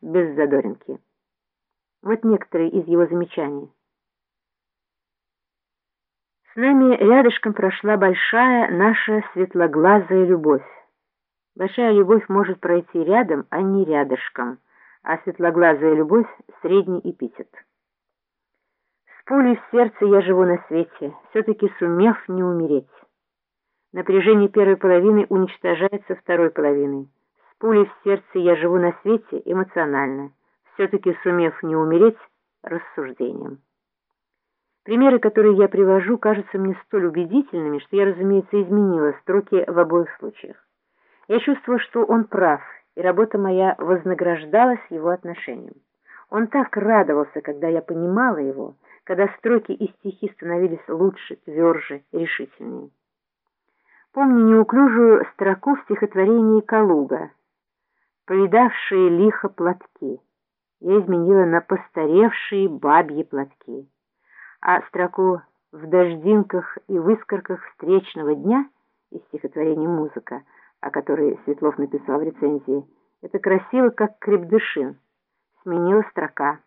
без задоринки. Вот некоторые из его замечаний. С нами рядышком прошла большая наша светлоглазая любовь. Большая любовь может пройти рядом, а не рядышком, а светлоглазая любовь — средний эпитет. С пулей в сердце я живу на свете, все-таки сумев не умереть. Напряжение первой половины уничтожается второй половиной. Пулей в сердце я живу на свете эмоционально, все-таки сумев не умереть рассуждением. Примеры, которые я привожу, кажутся мне столь убедительными, что я, разумеется, изменила строки в обоих случаях. Я чувствую, что он прав, и работа моя вознаграждалась его отношением. Он так радовался, когда я понимала его, когда строки и стихи становились лучше, тверже, решительнее. Помню неуклюжую строку в стихотворении «Калуга», повидавшие лихо платки. Я изменила на постаревшие бабьи платки. А строку «В дождинках и выскорках встречного дня» из стихотворения «Музыка», о которой Светлов написал в рецензии, это красиво, как крепдышин. Сменила строка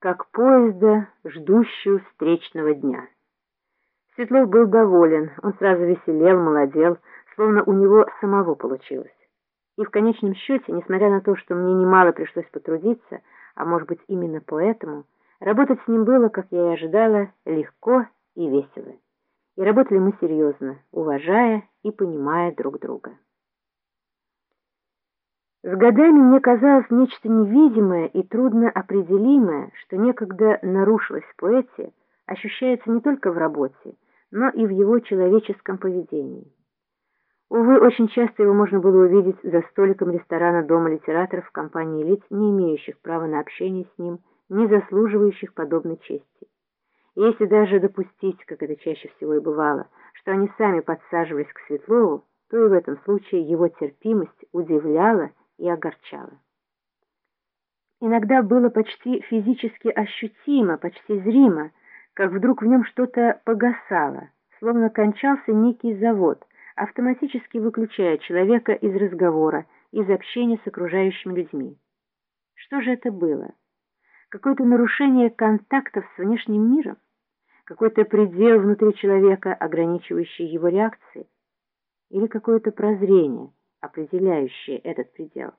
«Как поезда, ждущую встречного дня». Светлов был доволен, он сразу веселел, молодел, словно у него самого получилось. И в конечном счете, несмотря на то, что мне немало пришлось потрудиться, а может быть именно поэтому, работать с ним было, как я и ожидала, легко и весело. И работали мы серьезно, уважая и понимая друг друга. С годами мне казалось нечто невидимое и трудно определимое, что некогда нарушилось в поэте, ощущается не только в работе, но и в его человеческом поведении. Увы, очень часто его можно было увидеть за столиком ресторана Дома литераторов в компании лиц, не имеющих права на общение с ним, не заслуживающих подобной чести. И если даже допустить, как это чаще всего и бывало, что они сами подсаживались к Светлову, то и в этом случае его терпимость удивляла и огорчала. Иногда было почти физически ощутимо, почти зримо, как вдруг в нем что-то погасало, словно кончался некий завод, автоматически выключая человека из разговора, из общения с окружающими людьми. Что же это было? Какое-то нарушение контактов с внешним миром? Какой-то предел внутри человека, ограничивающий его реакции? Или какое-то прозрение, определяющее этот предел?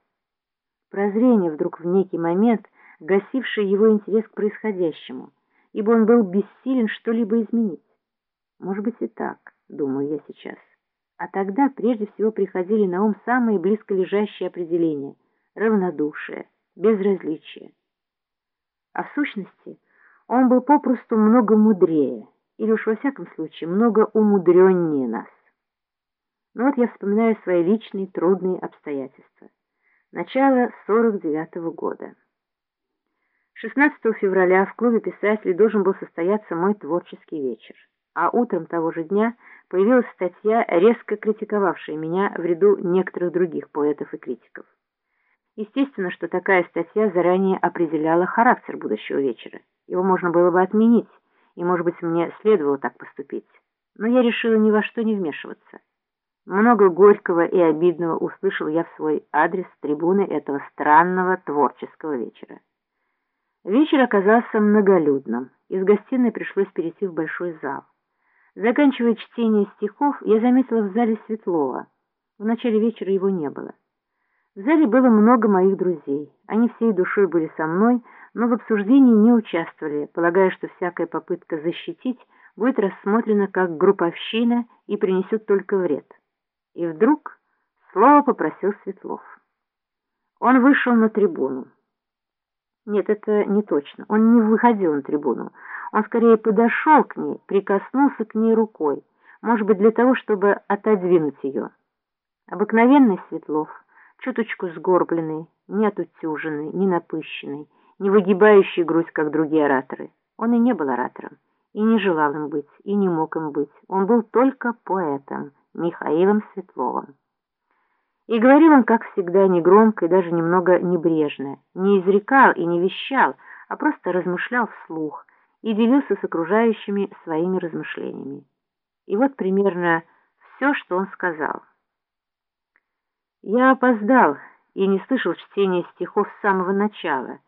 Прозрение вдруг в некий момент, гасившее его интерес к происходящему – ибо он был бессилен что-либо изменить. Может быть и так, думаю я сейчас. А тогда прежде всего приходили на ум самые близко лежащие определения – равнодушие, безразличие. А в сущности он был попросту много мудрее, или уж во всяком случае много умудреннее нас. Но вот я вспоминаю свои личные трудные обстоятельства. Начало 49 -го года. 16 февраля в клубе писателей должен был состояться мой творческий вечер, а утром того же дня появилась статья, резко критиковавшая меня в ряду некоторых других поэтов и критиков. Естественно, что такая статья заранее определяла характер будущего вечера. Его можно было бы отменить, и, может быть, мне следовало так поступить. Но я решила ни во что не вмешиваться. Много горького и обидного услышал я в свой адрес с трибуны этого странного творческого вечера. Вечер оказался многолюдным. Из гостиной пришлось перейти в большой зал. Заканчивая чтение стихов, я заметила в зале Светлова. В начале вечера его не было. В зале было много моих друзей. Они всей душой были со мной, но в обсуждении не участвовали, полагая, что всякая попытка защитить будет рассмотрена как групповщина и принесет только вред. И вдруг слово попросил Светлов. Он вышел на трибуну. Нет, это не точно. Он не выходил на трибуну. Он скорее подошел к ней, прикоснулся к ней рукой, может быть, для того, чтобы отодвинуть ее. Обыкновенный Светлов, чуточку сгорбленный, не отутюженный, не напыщенный, не выгибающий грудь, как другие ораторы. Он и не был оратором, и не желал им быть, и не мог им быть. Он был только поэтом, Михаилом Светловым. И говорил он, как всегда, негромко и даже немного небрежно, не изрекал и не вещал, а просто размышлял вслух и делился с окружающими своими размышлениями. И вот примерно все, что он сказал. «Я опоздал, и не слышал чтения стихов с самого начала,